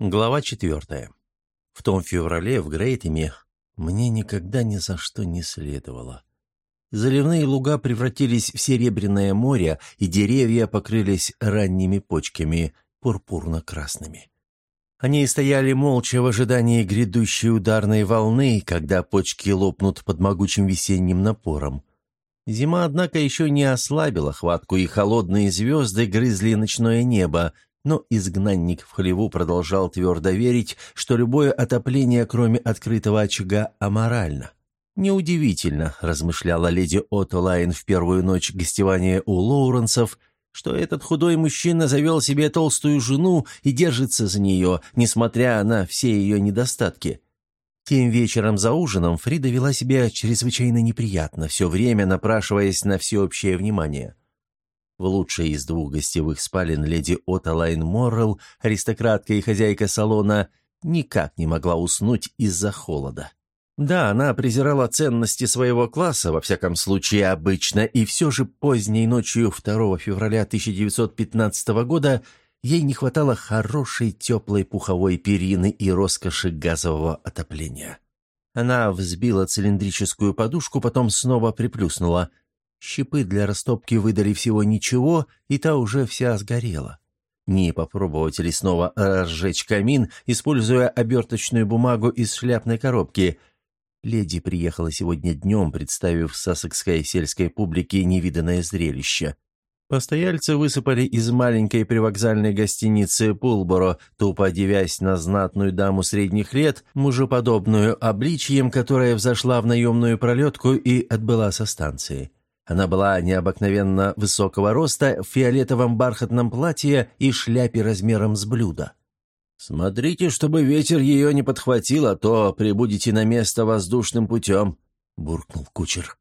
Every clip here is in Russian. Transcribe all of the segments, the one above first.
Глава четвертая. В том феврале в Грейтеме мне никогда ни за что не следовало. Заливные луга превратились в серебряное море, и деревья покрылись ранними почками, пурпурно-красными. Они стояли молча в ожидании грядущей ударной волны, когда почки лопнут под могучим весенним напором. Зима, однако, еще не ослабила хватку, и холодные звезды грызли ночное небо, но изгнанник в хлеву продолжал твердо верить, что любое отопление, кроме открытого очага, аморально. «Неудивительно», — размышляла леди Отто Лайн в первую ночь гостевания у Лоуренсов, что этот худой мужчина завел себе толстую жену и держится за нее, несмотря на все ее недостатки. Тем вечером за ужином Фрида вела себя чрезвычайно неприятно, все время напрашиваясь на всеобщее внимание. В лучшей из двух гостевых спален леди Ота Лайн Моррелл, аристократка и хозяйка салона, никак не могла уснуть из-за холода. Да, она презирала ценности своего класса, во всяком случае обычно, и все же поздней ночью 2 февраля 1915 года ей не хватало хорошей теплой пуховой перины и роскоши газового отопления. Она взбила цилиндрическую подушку, потом снова приплюснула – Щипы для растопки выдали всего ничего, и та уже вся сгорела. Не попробовать ли снова разжечь камин, используя оберточную бумагу из шляпной коробки? Леди приехала сегодня днем, представив сассекской сельской публике невиданное зрелище. Постояльцы высыпали из маленькой привокзальной гостиницы Пулборо, тупо девясь на знатную даму средних лет, мужеподобную обличьем, которая взошла в наемную пролетку и отбыла со станции. Она была необыкновенно высокого роста, в фиолетовом бархатном платье и шляпе размером с блюдо. «Смотрите, чтобы ветер ее не подхватил, а то прибудете на место воздушным путем», — буркнул кучер.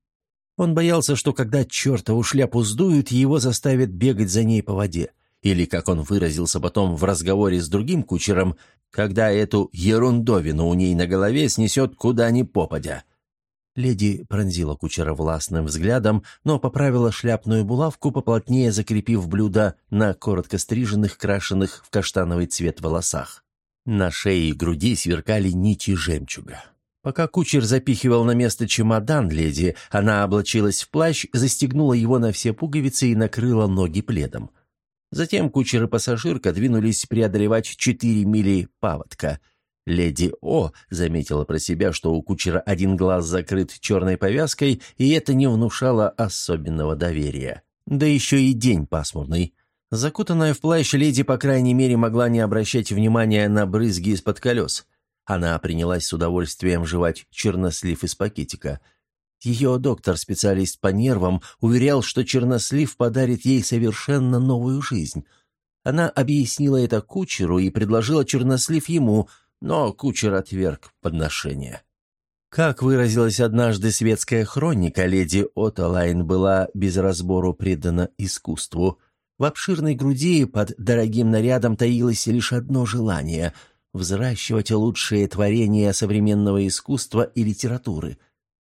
Он боялся, что когда чертову шляпу сдуют, его заставят бегать за ней по воде. Или, как он выразился потом в разговоре с другим кучером, когда эту ерундовину у ней на голове снесет куда ни попадя. Леди пронзила кучера властным взглядом, но поправила шляпную булавку, поплотнее закрепив блюдо на коротко стриженных, крашенных в каштановый цвет волосах. На шее и груди сверкали нити жемчуга. Пока кучер запихивал на место чемодан леди, она облачилась в плащ, застегнула его на все пуговицы и накрыла ноги пледом. Затем кучер и пассажирка двинулись преодолевать четыре мили паводка — Леди О заметила про себя, что у кучера один глаз закрыт черной повязкой, и это не внушало особенного доверия. Да еще и день пасмурный. Закутанная в плащ леди, по крайней мере, могла не обращать внимания на брызги из-под колес. Она принялась с удовольствием жевать чернослив из пакетика. Ее доктор, специалист по нервам, уверял, что чернослив подарит ей совершенно новую жизнь. Она объяснила это кучеру и предложила чернослив ему – но кучер отверг подношение. Как выразилась однажды светская хроника, леди Оталайн была без разбору предана искусству. В обширной груди под дорогим нарядом таилось лишь одно желание — взращивать лучшие творения современного искусства и литературы.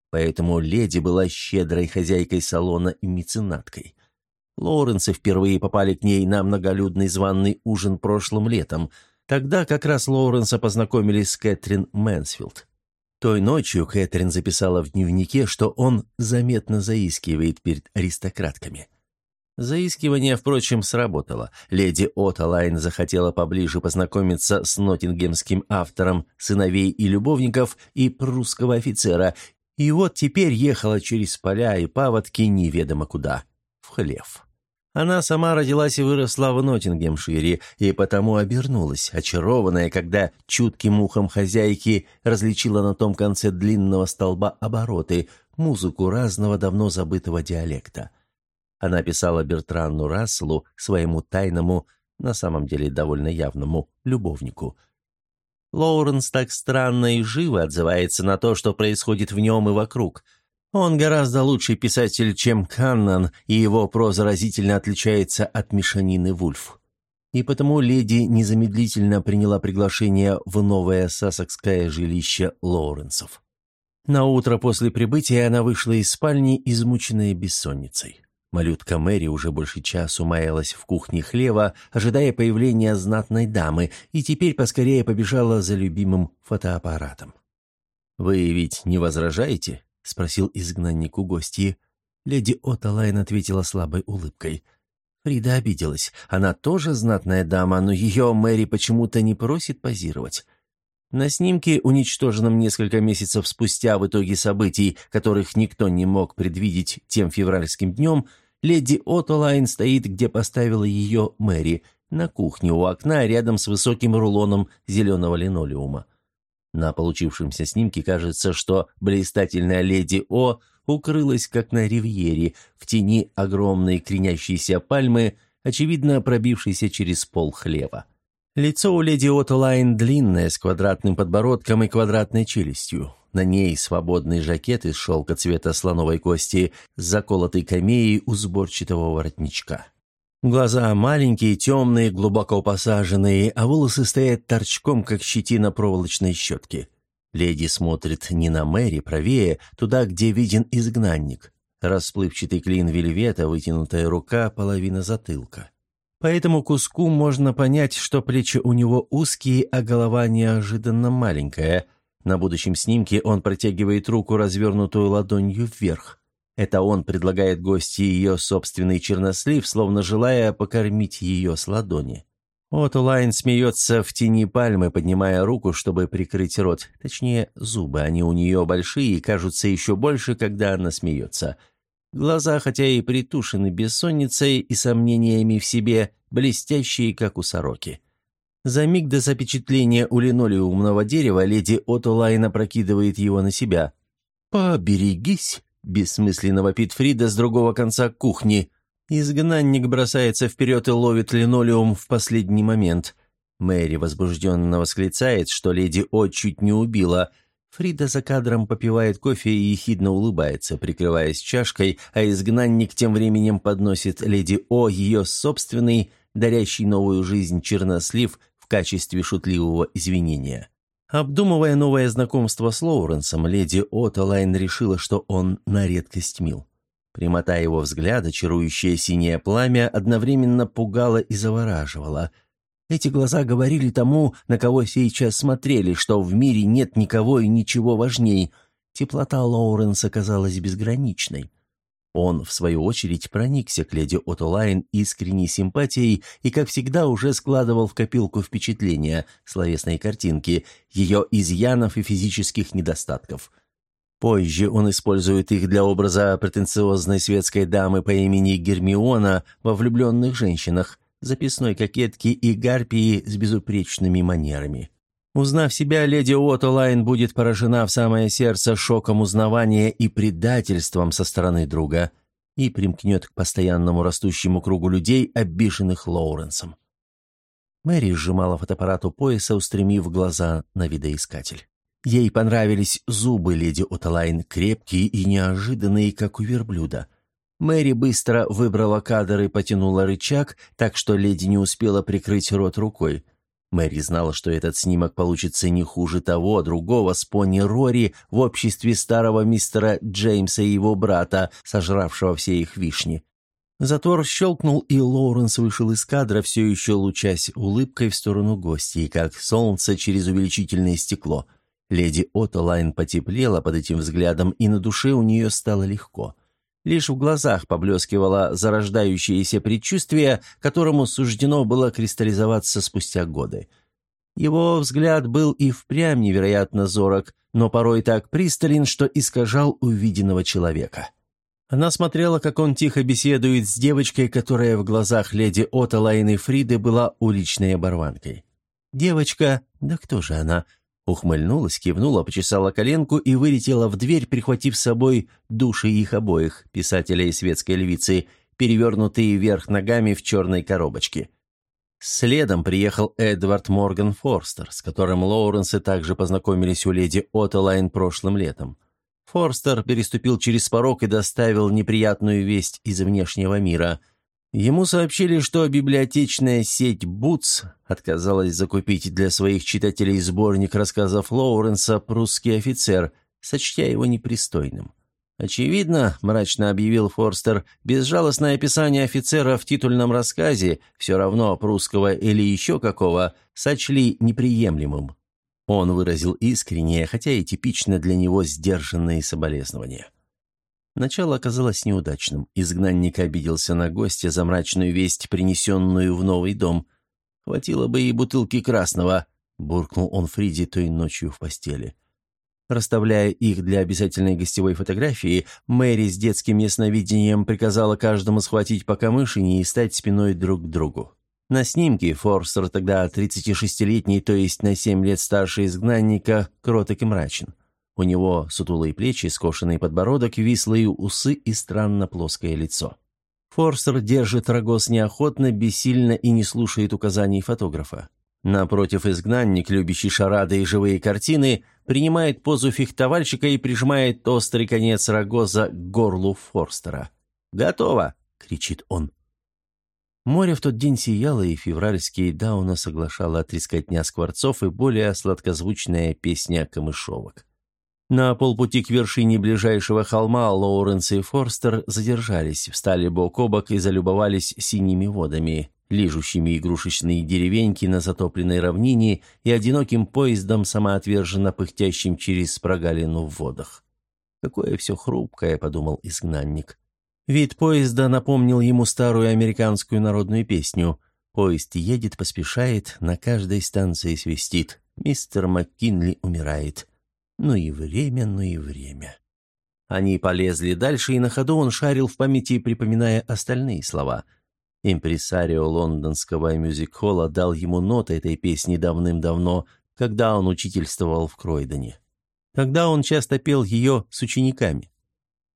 Поэтому леди была щедрой хозяйкой салона и меценаткой. Лоуренсы впервые попали к ней на многолюдный званый ужин прошлым летом — Тогда как раз Лоуренсы познакомились с Кэтрин Мэнсфилд. Той ночью Кэтрин записала в дневнике, что он заметно заискивает перед аристократками. Заискивание, впрочем, сработало. Леди Оттолайн захотела поближе познакомиться с ноттингемским автором «Сыновей и любовников» и прусского офицера, и вот теперь ехала через поля и паводки неведомо куда, в хлев. Она сама родилась и выросла в Ноттингемшире, и потому обернулась, очарованная, когда чутким ухом хозяйки различила на том конце длинного столба обороты, музыку разного давно забытого диалекта. Она писала Бертранну Расселу, своему тайному, на самом деле довольно явному, любовнику. Лоуренс так странно и живо отзывается на то, что происходит в нем и вокруг – он гораздо лучший писатель, чем Каннан, и его проза разительно отличается от мешанины Вульф. И потому леди незамедлительно приняла приглашение в новое сассекское жилище Лоуренсов. На утро после прибытия она вышла из спальни, измученная бессонницей. Малютка Мэри уже больше часу маялась в кухне хлева, ожидая появления знатной дамы, и теперь поскорее побежала за любимым фотоаппаратом. «Вы ведь не возражаете?» — спросил изгнанник у гостьи. Леди Оталайн ответила слабой улыбкой. Фрида обиделась. Она тоже знатная дама, но ее Мэри почему-то не просит позировать. На снимке, уничтоженном несколько месяцев спустя в итоге событий, которых никто не мог предвидеть тем февральским днем, леди Отолайн стоит, где поставила ее Мэри, на кухне у окна рядом с высоким рулоном зеленого линолеума. На получившемся снимке кажется, что блистательная леди О укрылась, как на ривьере, в тени огромной кренящейся пальмы, очевидно пробившейся через пол хлева. Лицо у леди Отолайн длинное, с квадратным подбородком и квадратной челюстью. На ней свободный жакет из шелка цвета слоновой кости с заколотой камеей у сборчатого воротничка. Глаза маленькие, темные, глубоко посаженные, а волосы стоят торчком, как щетина проволочной щетки. Леди смотрит не на Мэри, правее, туда, где виден изгнанник. Расплывчатый клин вельвета, вытянутая рука, половина затылка. По этому куску можно понять, что плечи у него узкие, а голова неожиданно маленькая. На будущем снимке он протягивает руку, развернутую ладонью вверх. Это он предлагает гости ее собственный чернослив, словно желая покормить ее с ладони. Оттолайн смеется в тени пальмы, поднимая руку, чтобы прикрыть рот. Точнее, зубы, они у нее большие и кажутся еще больше, когда она смеется. Глаза, хотя и притушены бессонницей и сомнениями в себе, блестящие, как у сороки. За миг до запечатления у линолеумного дерева леди Оттолайн опрокидывает его на себя. «Поберегись!» — бессмысленно вопит Фрида с другого конца кухни. Изгнанник бросается вперед и ловит линолеум в последний момент. Мэри возбужденно восклицает, что леди О чуть не убила — Фрида за кадром попивает кофе и ехидно улыбается, прикрываясь чашкой, а изгнанник тем временем подносит леди О ее собственный, дарящий новую жизнь чернослив в качестве шутливого извинения. Обдумывая новое знакомство с Лоуренсом, леди Отолайн решила, что он на редкость мил. Прямота его взгляда, чарующее синее пламя, одновременно пугала и завораживала – эти глаза говорили тому, на кого сейчас смотрели, что в мире нет никого и ничего важней. Теплота Лоуренса казалась безграничной. Он, в свою очередь, проникся к леди Отолайн искренней симпатией и, как всегда, уже складывал в копилку впечатления, словесной картинки, ее изъянов и физических недостатков. Позже он использует их для образа претенциозной светской дамы по имени Гермиона во «Влюбленных женщинах», записной кокетки и гарпии с безупречными манерами. Узнав себя, леди Уоттелайн будет поражена в самое сердце шоком узнавания и предательством со стороны друга и примкнет к постоянному растущему кругу людей, обиженных Лоуренсом. Мэри сжимала фотоаппарат у пояса, устремив глаза на видоискатель. Ей понравились зубы леди Оталайн, крепкие и неожиданные, как у верблюда – Мэри быстро выбрала кадр и потянула рычаг, так что леди не успела прикрыть рот рукой. Мэри знала, что этот снимок получится не хуже того, другого с пони Рори в обществе старого мистера Джеймса и его брата, сожравшего все их вишни. Затвор щелкнул, и Лоуренс вышел из кадра, все еще лучась улыбкой в сторону гостей, как солнце через увеличительное стекло. Леди Оттолайн потеплела под этим взглядом, и на душе у нее стало легко. — Лишь в глазах поблескивало зарождающееся предчувствие, которому суждено было кристаллизоваться спустя годы. Его взгляд был и впрямь невероятно зорок, но порой так пристален, что искажал увиденного человека. Она смотрела, как он тихо беседует с девочкой, которая в глазах леди Ота Лайны Фриды была уличной оборванкой. Девочка, да кто же она, Ухмыльнулась, кивнула, почесала коленку и вылетела в дверь, прихватив с собой души их обоих, писателя и светской львицы, перевернутые вверх ногами в черной коробочке. Следом приехал Эдвард Морган Форстер, с которым Лоуренсы также познакомились у леди Оттелайн прошлым летом. Форстер переступил через порог и доставил неприятную весть из внешнего мира – Ему сообщили, что библиотечная сеть «Бутс» отказалась закупить для своих читателей сборник рассказов Лоуренса «Прусский офицер», сочтя его непристойным. Очевидно, мрачно объявил Форстер, безжалостное описание офицера в титульном рассказе, все равно прусского или еще какого, сочли неприемлемым. Он выразил искреннее, хотя и типично для него сдержанные соболезнования. Начало оказалось неудачным. Изгнанник обиделся на гостя за мрачную весть, принесенную в новый дом. «Хватило бы и бутылки красного», — буркнул он Фриди той ночью в постели. Расставляя их для обязательной гостевой фотографии, Мэри с детским ясновидением приказала каждому схватить по камышине и стать спиной друг к другу. На снимке Форстер, тогда 36-летний, то есть на 7 лет старше изгнанника, кроток и мрачен. У него сутулые плечи, скошенный подбородок, вислые усы и странно плоское лицо. Форстер держит рогоз неохотно, бессильно и не слушает указаний фотографа. Напротив изгнанник, любящий шарады и живые картины, принимает позу фехтовальщика и прижимает острый конец рогоза к горлу Форстера. «Готово!» — кричит он. Море в тот день сияло, и февральский Дауна соглашало трескотня скворцов и более сладкозвучная песня камышовок. На полпути к вершине ближайшего холма Лоуренс и Форстер задержались, встали бок о бок и залюбовались синими водами, лижущими игрушечные деревеньки на затопленной равнине и одиноким поездом, самоотверженно пыхтящим через прогалину в водах. «Какое все хрупкое», — подумал изгнанник. Вид поезда напомнил ему старую американскую народную песню. Поезд едет, поспешает, на каждой станции свистит. Мистер МакКинли умирает. Ну и время, ну и время. Они полезли дальше, и на ходу он шарил в памяти, припоминая остальные слова. Импресарио лондонского мюзик-холла дал ему ноты этой песни давным-давно, когда он учительствовал в Кройдоне. Тогда он часто пел ее с учениками.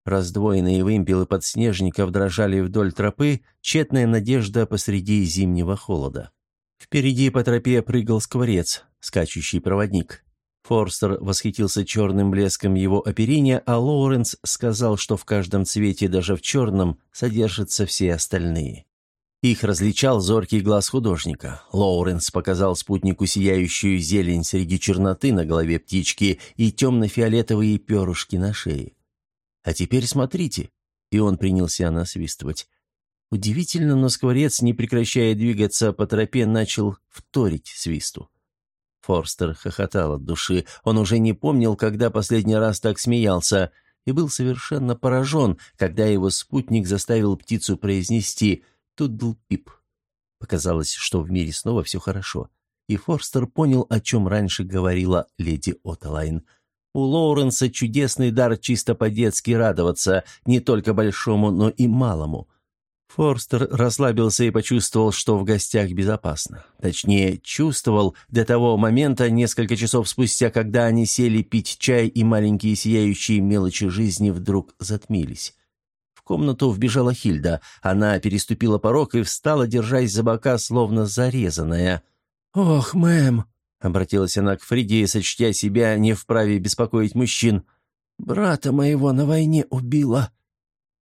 Раздвоенные вымпелы подснежников дрожали вдоль тропы, тщетная надежда посреди зимнего холода. Впереди по тропе прыгал скворец, скачущий проводник. Форстер восхитился черным блеском его оперения, а Лоуренс сказал, что в каждом цвете, даже в черном, содержатся все остальные. Их различал зоркий глаз художника. Лоуренс показал спутнику сияющую зелень среди черноты на голове птички и темно-фиолетовые перышки на шее. А теперь смотрите». И он принялся насвистывать. Удивительно, но скворец, не прекращая двигаться по тропе, начал вторить свисту. Форстер хохотал от души. Он уже не помнил, когда последний раз так смеялся, и был совершенно поражен, когда его спутник заставил птицу произнести «Toodle-pip». Показалось, что в мире снова все хорошо. И Форстер понял, о чем раньше говорила леди Оттолайн – у Лоуренса чудесный дар чисто по-детски радоваться, не только большому, но и малому. Форстер расслабился и почувствовал, что в гостях безопасно. Точнее, чувствовал до того момента, несколько часов спустя, когда они сели пить чай, и маленькие сияющие мелочи жизни вдруг затмились. В комнату вбежала Хильда. Она переступила порог и встала, держась за бока, словно зарезанная. «Ох, мэм!» Обратилась она к Фриде, сочтя себя не вправе беспокоить мужчин. «Брата моего на войне убила».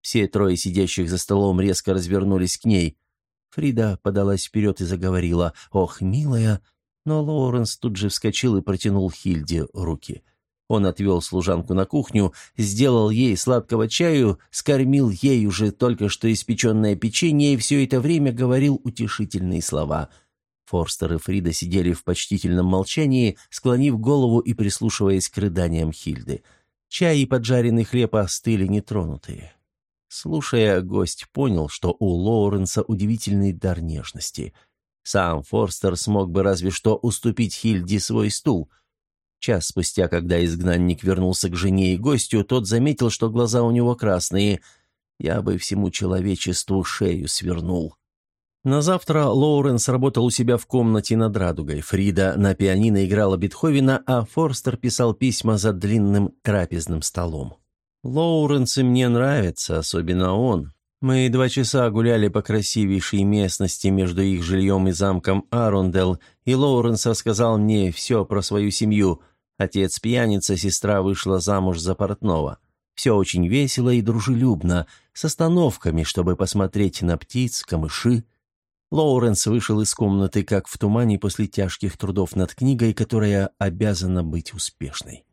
Все трое сидящих за столом резко развернулись к ней. Фрида подалась вперед и заговорила. «Ох, милая!» Но Лоуренс тут же вскочил и протянул Хильде руки. Он отвел служанку на кухню, сделал ей сладкого чаю, скормил ей уже только что испеченное печенье и все это время говорил утешительные слова – Форстер и Фрида сидели в почтительном молчании, склонив голову и прислушиваясь к рыданиям Хильды. Чай и поджаренный хлеб остыли нетронутые. Слушая, гость понял, что у Лоуренса удивительный дар нежности. Сам Форстер смог бы разве что уступить Хильде свой стул. Час спустя, когда изгнанник вернулся к жене и гостю, тот заметил, что глаза у него красные. «Я бы всему человечеству шею свернул», на завтра Лоуренс работал у себя в комнате над радугой. Фрида на пианино играла Бетховена, а Форстер писал письма за длинным трапезным столом. «Лоуренсы мне нравятся, особенно он. Мы два часа гуляли по красивейшей местности между их жильем и замком Арундел, и Лоуренс рассказал мне все про свою семью. Отец пьяница, сестра вышла замуж за портного. Все очень весело и дружелюбно, с остановками, чтобы посмотреть на птиц, камыши, Лоуренс вышел из комнаты, как в тумане после тяжких трудов над книгой, которая обязана быть успешной.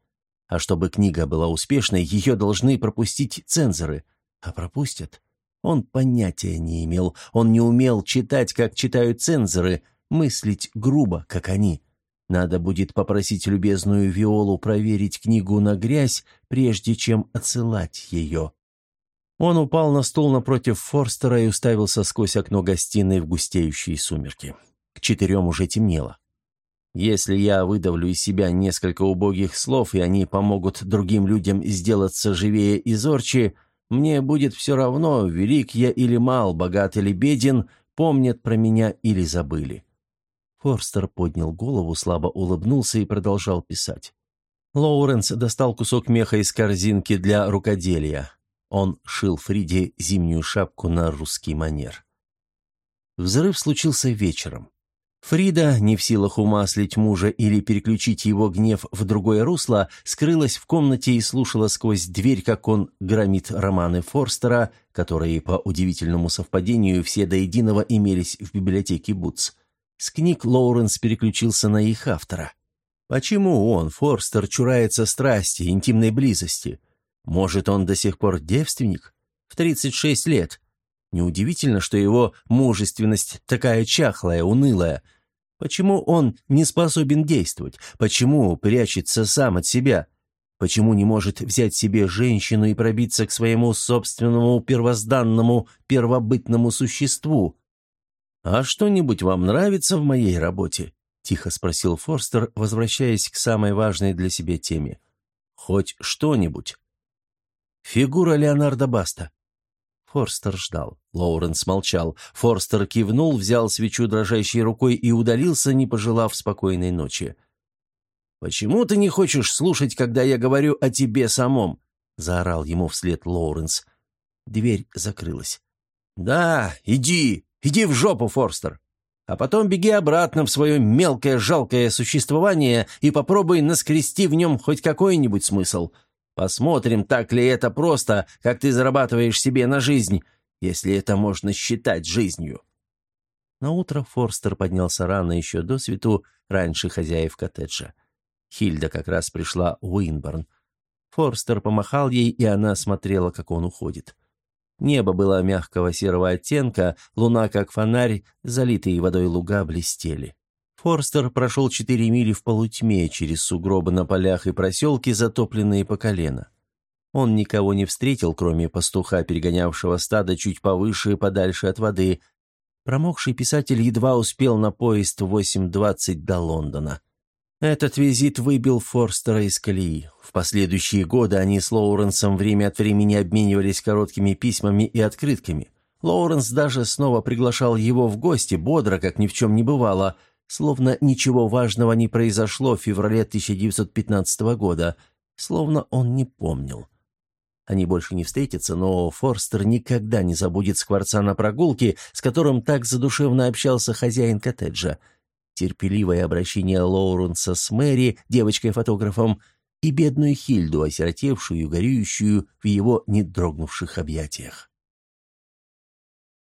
А чтобы книга была успешной, ее должны пропустить цензоры. А пропустят? Он понятия не имел. Он не умел читать, как читают цензоры, мыслить грубо, как они. Надо будет попросить любезную Виолу проверить книгу на грязь, прежде чем отсылать ее. Он упал на стул напротив Форстера и уставился сквозь окно гостиной в густеющие сумерки. К четырем уже темнело. Если я выдавлю из себя несколько убогих слов, и они помогут другим людям сделаться живее и зорче, мне будет все равно, велик я или мал, богат или беден, помнят про меня или забыли. Форстер поднял голову, слабо улыбнулся и продолжал писать. Лоуренс достал кусок меха из корзинки для рукоделия. Он шил Фриде зимнюю шапку на русский манер. Взрыв случился вечером. Фрида, не в силах умаслить мужа или переключить его гнев в другое русло, скрылась в комнате и слушала сквозь дверь, как он громит романы Форстера, которые, по удивительному совпадению, все до единого имелись в библиотеке Бутс. С книг Лоуренс переключился на их автора. Почему он, Форстер, чурается страсти, интимной близости? Может, он до сих пор девственник? В 36 лет. Неудивительно, что его мужественность такая чахлая, унылая. Почему он не способен действовать? Почему прячется сам от себя? Почему не может взять себе женщину и пробиться к своему собственному первозданному, первобытному существу? «А что-нибудь вам нравится в моей работе?» – тихо спросил Форстер, возвращаясь к самой важной для себя теме. «Хоть что-нибудь?» Фигура Леонардо Баста. Форстер ждал. Лоуренс молчал. Форстер кивнул, взял свечу дрожащей рукой и удалился, не пожелав спокойной ночи. «Почему ты не хочешь слушать, когда я говорю о тебе самом?» — заорал ему вслед Лоуренс. Дверь закрылась. «Да, иди, иди в жопу, Форстер. А потом беги обратно в свое мелкое жалкое существование и попробуй наскрести в нем хоть какой-нибудь смысл. Посмотрим, так ли это просто, как ты зарабатываешь себе на жизнь, если это можно считать жизнью». На утро Форстер поднялся рано еще до свету, раньше хозяев коттеджа. Хильда как раз пришла в Уинборн. Форстер помахал ей, и она смотрела, как он уходит. Небо было мягкого серого оттенка, луна, как фонарь, залитые водой луга блестели. Форстер прошел четыре мили в полутьме через сугробы на полях и проселки, затопленные по колено. Он никого не встретил, кроме пастуха, перегонявшего стадо чуть повыше и подальше от воды. Промокший писатель едва успел на поезд в 8.20 до Лондона. Этот визит выбил Форстера из колеи. В последующие годы они с Лоуренсом время от времени обменивались короткими письмами и открытками. Лоуренс даже снова приглашал его в гости, бодро, как ни в чем не бывало – Словно ничего важного не произошло в феврале 1915 года, словно он не помнил. Они больше не встретятся, но Форстер никогда не забудет скворца на прогулке, с которым так задушевно общался хозяин коттеджа. Терпеливое обращение Лоуренса с Мэри, девочкой-фотографом, и бедную Хильду, осиротевшую и горюющую в его недрогнувших объятиях.